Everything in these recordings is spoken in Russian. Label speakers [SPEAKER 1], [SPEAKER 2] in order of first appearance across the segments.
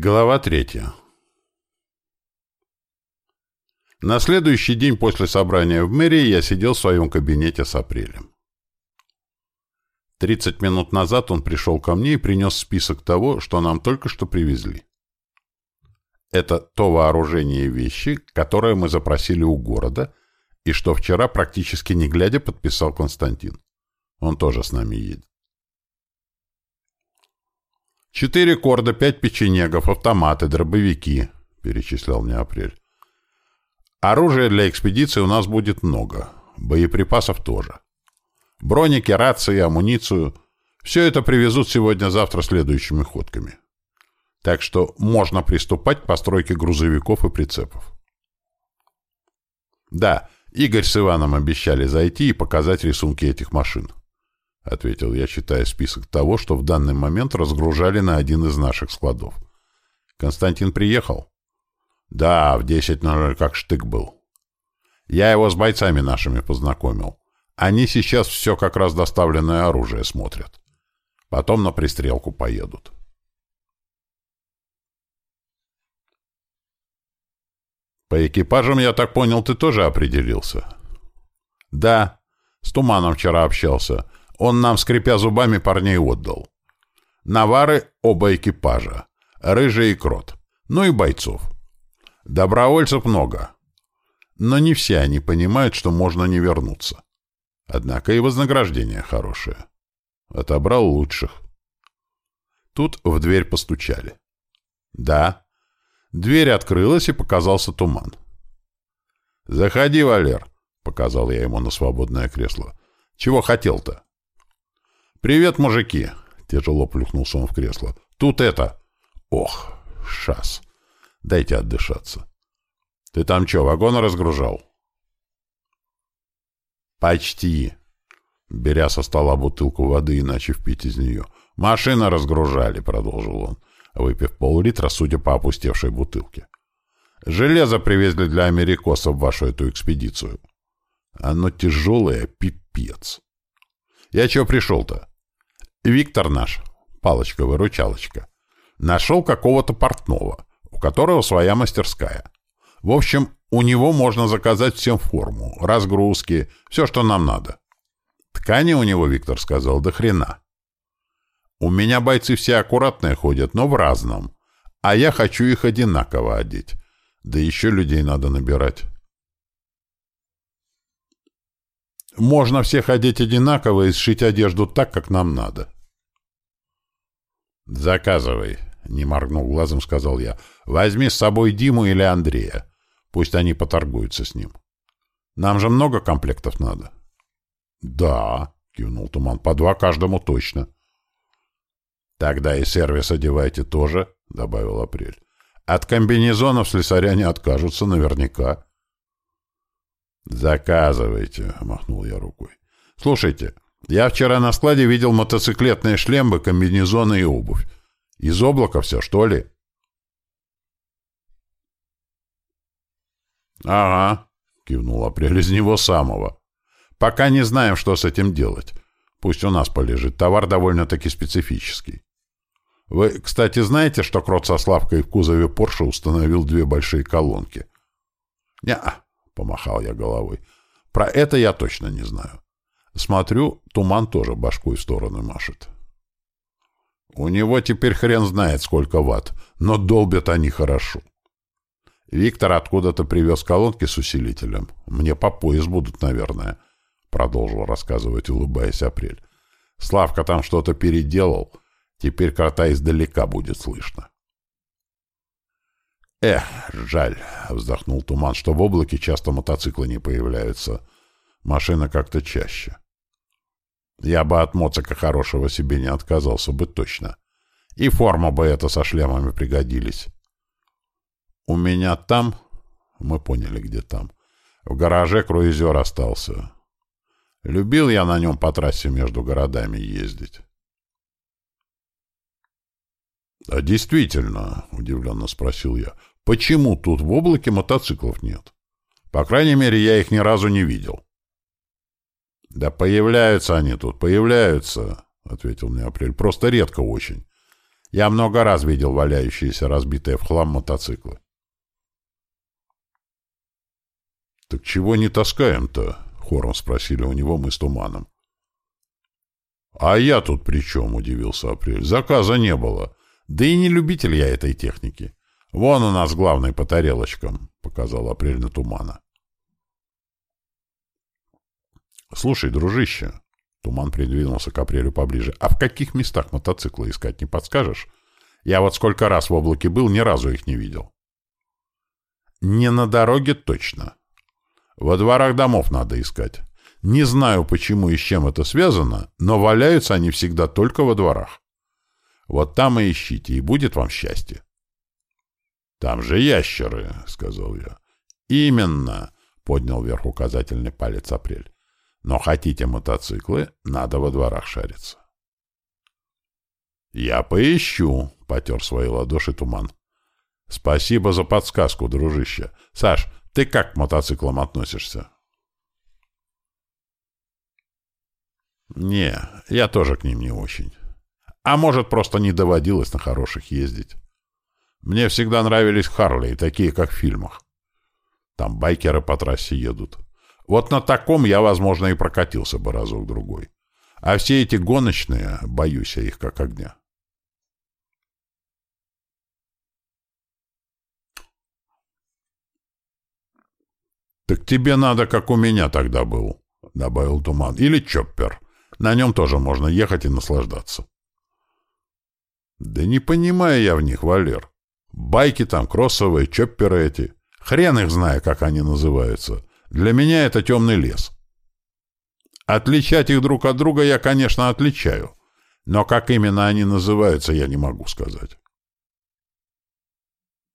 [SPEAKER 1] Глава третья. На следующий день после собрания в мэрии я сидел в своем кабинете с апрелем. Тридцать минут назад он пришел ко мне и принес список того, что нам только что привезли. Это то вооружение и вещи, которые мы запросили у города, и что вчера практически не глядя подписал Константин. Он тоже с нами едет. «Четыре корда, пять печенегов, автоматы, дробовики», — перечислял мне Апрель. «Оружия для экспедиции у нас будет много. Боеприпасов тоже. Броники, рации, амуницию — все это привезут сегодня-завтра следующими ходками. Так что можно приступать к постройке грузовиков и прицепов». «Да, Игорь с Иваном обещали зайти и показать рисунки этих машин. — ответил я, читая список того, что в данный момент разгружали на один из наших складов. «Константин приехал?» «Да, в 10.00 как штык был. Я его с бойцами нашими познакомил. Они сейчас все как раз доставленное оружие смотрят. Потом на пристрелку поедут». «По экипажам, я так понял, ты тоже определился?» «Да, с Туманом вчера общался». Он нам, скрипя зубами, парней отдал. Навары — оба экипажа. Рыжий и Крот. Ну и бойцов. Добровольцев много. Но не все они понимают, что можно не вернуться. Однако и вознаграждение хорошее. Отобрал лучших. Тут в дверь постучали. Да. Дверь открылась, и показался туман. «Заходи, Валер», — показал я ему на свободное кресло. «Чего хотел-то?» «Привет, мужики!» — тяжело плюхнулся он в кресло. «Тут это...» «Ох, шас! Дайте отдышаться!» «Ты там что, вагон разгружал?» «Почти!» Беря со стола бутылку воды и начав пить из нее. «Машина разгружали», — продолжил он, выпив пол-литра, судя по опустевшей бутылке. «Железо привезли для америкосов в вашу эту экспедицию. Оно тяжелое, пипец. Я чего пришел-то? Виктор наш, палочка-выручалочка, нашел какого-то портного, у которого своя мастерская. В общем, у него можно заказать всем форму, разгрузки, все, что нам надо. Ткани у него, Виктор сказал, до хрена. У меня бойцы все аккуратные ходят, но в разном. А я хочу их одинаково одеть. Да еще людей надо набирать. Можно всех одеть одинаково и сшить одежду так, как нам надо. «Заказывай», — не моргнул глазом, сказал я. «Возьми с собой Диму или Андрея. Пусть они поторгуются с ним. Нам же много комплектов надо». «Да», — кивнул Туман, — «по два каждому точно». «Тогда и сервис одевайте тоже», — добавил Апрель. «От комбинезонов слесаря не откажутся наверняка». «Заказывайте», — махнул я рукой. «Слушайте, я вчера на складе видел мотоциклетные шлемы, комбинезоны и обувь. Из облака все, что ли?» «Ага», — кивнул Апрель, — «из него самого. Пока не знаем, что с этим делать. Пусть у нас полежит. Товар довольно-таки специфический. Вы, кстати, знаете, что Крот со Славкой в кузове Порше установил две большие колонки?» «Не-а», помахал я головой. Про это я точно не знаю. Смотрю, туман тоже башкой в сторону машет. У него теперь хрен знает, сколько ватт, но долбят они хорошо. Виктор откуда-то привез колонки с усилителем. Мне по пояс будут, наверное, — продолжил рассказывать, улыбаясь Апрель. Славка там что-то переделал. Теперь крота издалека будет слышно. «Эх, жаль», — вздохнул Туман, — «что в облаке часто мотоциклы не появляются. Машина как-то чаще». «Я бы от моцика хорошего себе не отказался бы точно. И форма бы эта со шлемами пригодились». «У меня там...» — мы поняли, где там. «В гараже круизер остался. Любил я на нем по трассе между городами ездить». «А действительно», — удивленно спросил я, — «почему тут в облаке мотоциклов нет? По крайней мере, я их ни разу не видел». «Да появляются они тут, появляются», — ответил мне Апрель, — «просто редко очень. Я много раз видел валяющиеся разбитые в хлам мотоциклы. «Так чего не таскаем-то?» — хором спросили у него мы с Туманом. «А я тут при чем?» — удивился Апрель. «Заказа не было. Да и не любитель я этой техники. Вон у нас главный по тарелочкам», — показал Апрель на Тумана. «Слушай, дружище», — Туман придвинулся к Апрелю поближе, «а в каких местах мотоциклы искать не подскажешь? Я вот сколько раз в облаке был, ни разу их не видел». «Не на дороге точно. Во дворах домов надо искать. Не знаю, почему и с чем это связано, но валяются они всегда только во дворах. Вот там и ищите, и будет вам счастье. — Там же ящеры, — сказал я. — Именно, — поднял вверх указательный палец Апрель. — Но хотите мотоциклы, надо во дворах шариться. — Я поищу, — потер свои ладоши туман. — Спасибо за подсказку, дружище. Саш, ты как к мотоциклам относишься? Не, я тоже к ним не очень. А может, просто не доводилось на хороших ездить. Мне всегда нравились Харли, такие, как в фильмах. Там байкеры по трассе едут. Вот на таком я, возможно, и прокатился бы разок-другой. А все эти гоночные, боюсь я их как огня. «Так тебе надо, как у меня тогда был», — добавил Туман. «Или Чоппер. На нем тоже можно ехать и наслаждаться». «Да не понимаю я в них, Валер. Байки там, кроссовые, чопперы эти. Хрен их знаю, как они называются. Для меня это темный лес. Отличать их друг от друга я, конечно, отличаю. Но как именно они называются, я не могу сказать.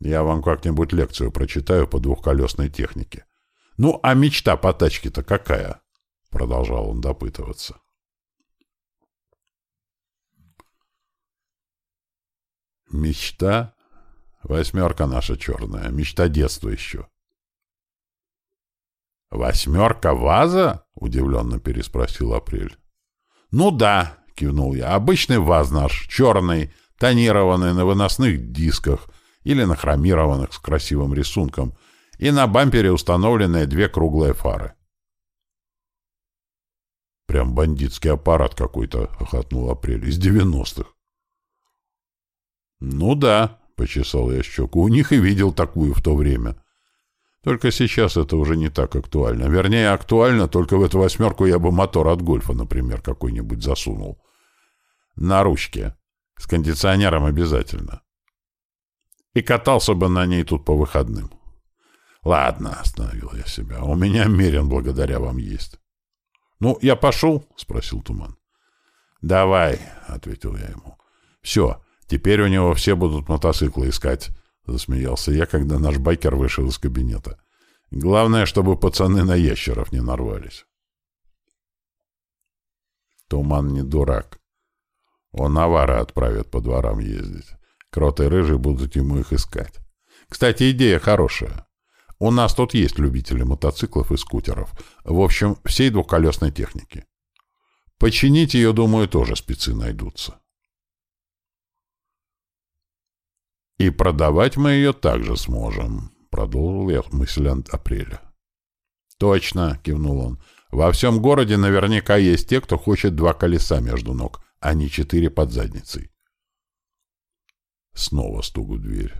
[SPEAKER 1] Я вам как-нибудь лекцию прочитаю по двухколесной технике. Ну, а мечта по тачке-то какая? Продолжал он допытываться. Мечта? Восьмерка наша черная. Мечта детства еще. «Восьмерка ваза?» — удивленно переспросил Апрель. «Ну да», — кивнул я. «Обычный ваз наш, черный, тонированный на выносных дисках или на хромированных с красивым рисунком, и на бампере установленные две круглые фары». «Прям бандитский аппарат какой-то», — охотнул Апрель, — «из девяностых». «Ну да», — почесал я щеку, — «у них и видел такую в то время». Только сейчас это уже не так актуально. Вернее, актуально, только в эту восьмерку я бы мотор от гольфа, например, какой-нибудь засунул. На ручке. С кондиционером обязательно. И катался бы на ней тут по выходным. Ладно, остановил я себя. У меня Мерин благодаря вам есть. Ну, я пошел? Спросил Туман. Давай, ответил я ему. Все, Теперь у него все будут мотоциклы искать, — засмеялся я, когда наш байкер вышел из кабинета. Главное, чтобы пацаны на ящеров не нарвались. Туман не дурак. Он навара отправит по дворам ездить. Крот и Рыжий будут ему их искать. Кстати, идея хорошая. У нас тут есть любители мотоциклов и скутеров. В общем, всей двухколесной техники. Починить ее, думаю, тоже спецы найдутся. «И продавать мы ее также сможем», — продолжил я мысль Апреля. «Точно», — кивнул он. «Во всем городе наверняка есть те, кто хочет два колеса между ног, а не четыре под задницей». Снова стук в дверь.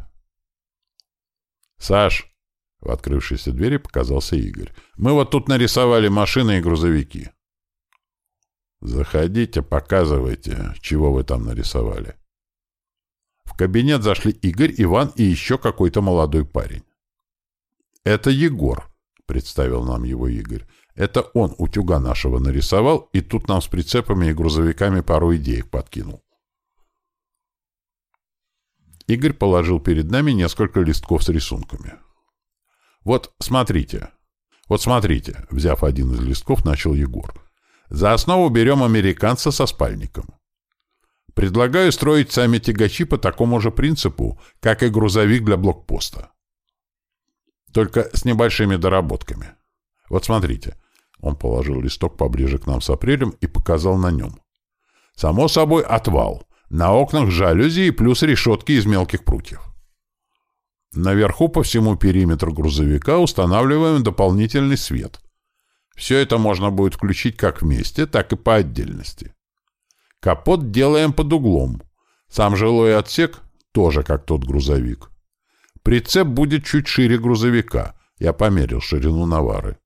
[SPEAKER 1] «Саш!» — в открывшейся двери показался Игорь. «Мы вот тут нарисовали машины и грузовики». «Заходите, показывайте, чего вы там нарисовали». В кабинет зашли Игорь, Иван и еще какой-то молодой парень. «Это Егор», — представил нам его Игорь. «Это он утюга нашего нарисовал, и тут нам с прицепами и грузовиками пару идеек подкинул». Игорь положил перед нами несколько листков с рисунками. «Вот, смотрите. Вот смотрите», — взяв один из листков, начал Егор. «За основу берем американца со спальником. Предлагаю строить сами тягачи по такому же принципу, как и грузовик для блокпоста. Только с небольшими доработками. Вот смотрите. Он положил листок поближе к нам с апрелем и показал на нем. Само собой, отвал. На окнах жалюзи и плюс решетки из мелких прутьев. Наверху по всему периметру грузовика устанавливаем дополнительный свет. Все это можно будет включить как вместе, так и по отдельности. Капот делаем под углом. Сам жилой отсек тоже как тот грузовик. Прицеп будет чуть шире грузовика. Я померил ширину навары.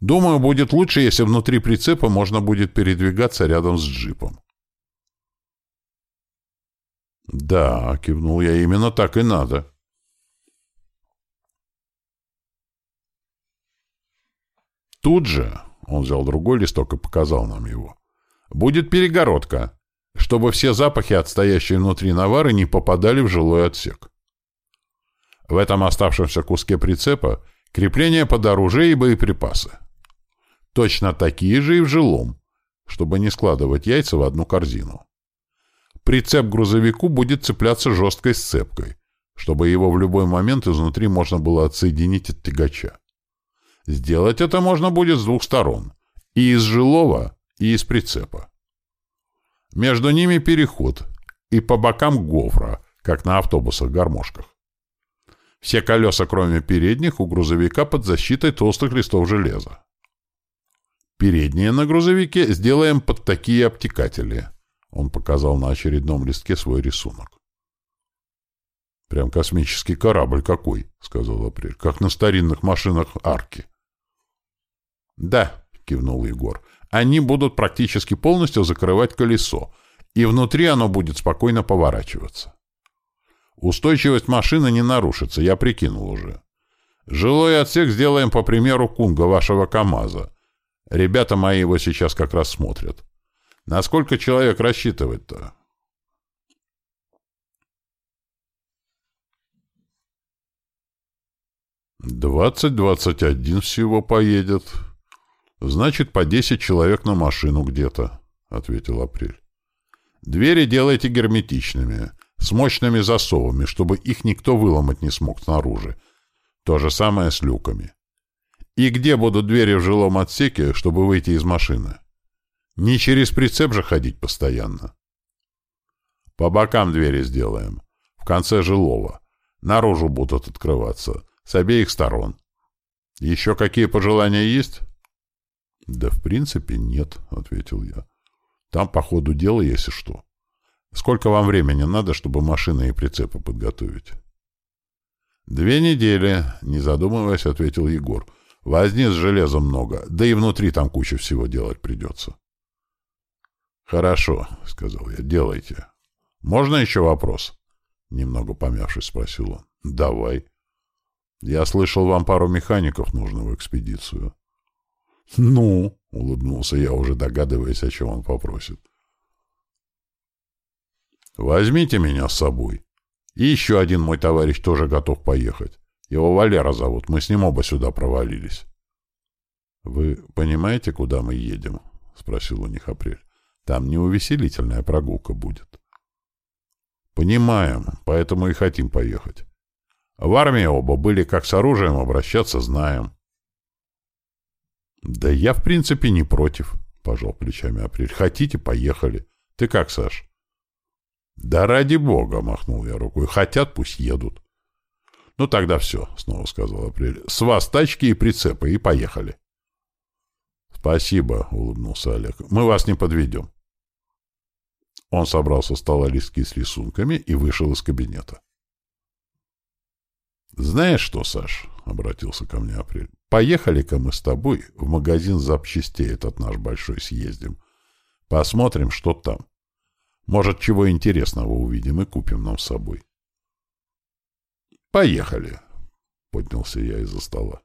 [SPEAKER 1] Думаю, будет лучше, если внутри прицепа можно будет передвигаться рядом с джипом. «Да», — кивнул я, — «именно так и надо». Тут же, — он взял другой листок и показал нам его, — будет перегородка, чтобы все запахи, отстоящие внутри навары, не попадали в жилой отсек. В этом оставшемся куске прицепа крепление под оружие и боеприпасы. Точно такие же и в жилом, чтобы не складывать яйца в одну корзину. Прицеп к грузовику будет цепляться жесткой сцепкой, чтобы его в любой момент изнутри можно было отсоединить от тягача. Сделать это можно будет с двух сторон, и из жилого, и из прицепа. Между ними переход, и по бокам гофра, как на автобусах-гармошках. Все колеса, кроме передних, у грузовика под защитой толстых листов железа. Передние на грузовике сделаем под такие обтекатели. Он показал на очередном листке свой рисунок. «Прям космический корабль какой», — сказал Апрель, — «как на старинных машинах арки». «Да», — кивнул Егор, они будут практически полностью закрывать колесо, и внутри оно будет спокойно поворачиваться. Устойчивость машины не нарушится, я прикинул уже. Жилой отсек сделаем по примеру Кунга, вашего КамАЗа. Ребята мои его сейчас как раз смотрят. Насколько человек рассчитывать-то? Двадцать-двадцать один всего поедет, «Значит, по десять человек на машину где-то», — ответил Апрель. «Двери делайте герметичными, с мощными засовами, чтобы их никто выломать не смог снаружи. То же самое с люками. И где будут двери в жилом отсеке, чтобы выйти из машины? Не через прицеп же ходить постоянно. По бокам двери сделаем, в конце жилого. Наружу будут открываться, с обеих сторон. Еще какие пожелания есть?» «Да в принципе нет», — ответил я. «Там по ходу дела, если что. Сколько вам времени надо, чтобы машины и прицепы подготовить?» «Две недели», — не задумываясь, ответил Егор. «Возни с железом много, да и внутри там куча всего делать придется». «Хорошо», — сказал я, — «делайте». «Можно еще вопрос?» Немного помявшись, спросил он. «Давай». «Я слышал, вам пару механиков нужно в экспедицию». «Ну?» — улыбнулся я, уже догадываясь, о чем он попросит. «Возьмите меня с собой. И еще один мой товарищ тоже готов поехать. Его Валера зовут, мы с ним оба сюда провалились». «Вы понимаете, куда мы едем?» — спросил у них Апрель. «Там неувеселительная прогулка будет». «Понимаем, поэтому и хотим поехать. В армии оба были как с оружием обращаться знаем». «Да я, в принципе, не против», — пожал плечами Апрель. «Хотите, поехали. Ты как, Саш?» «Да ради бога!» — махнул я рукой. «Хотят, пусть едут». «Ну тогда все», — снова сказал Апрель. «С вас тачки и прицепы, и поехали». «Спасибо», — улыбнулся Олег. «Мы вас не подведем». Он собрал со стола листки с рисунками и вышел из кабинета. «Знаешь что, Саш?» — обратился ко мне Апрель. «Поехали-ка мы с тобой в магазин запчастей этот наш большой съездим. Посмотрим, что там. Может, чего интересного увидим и купим нам с собой». «Поехали!» — поднялся я из-за стола.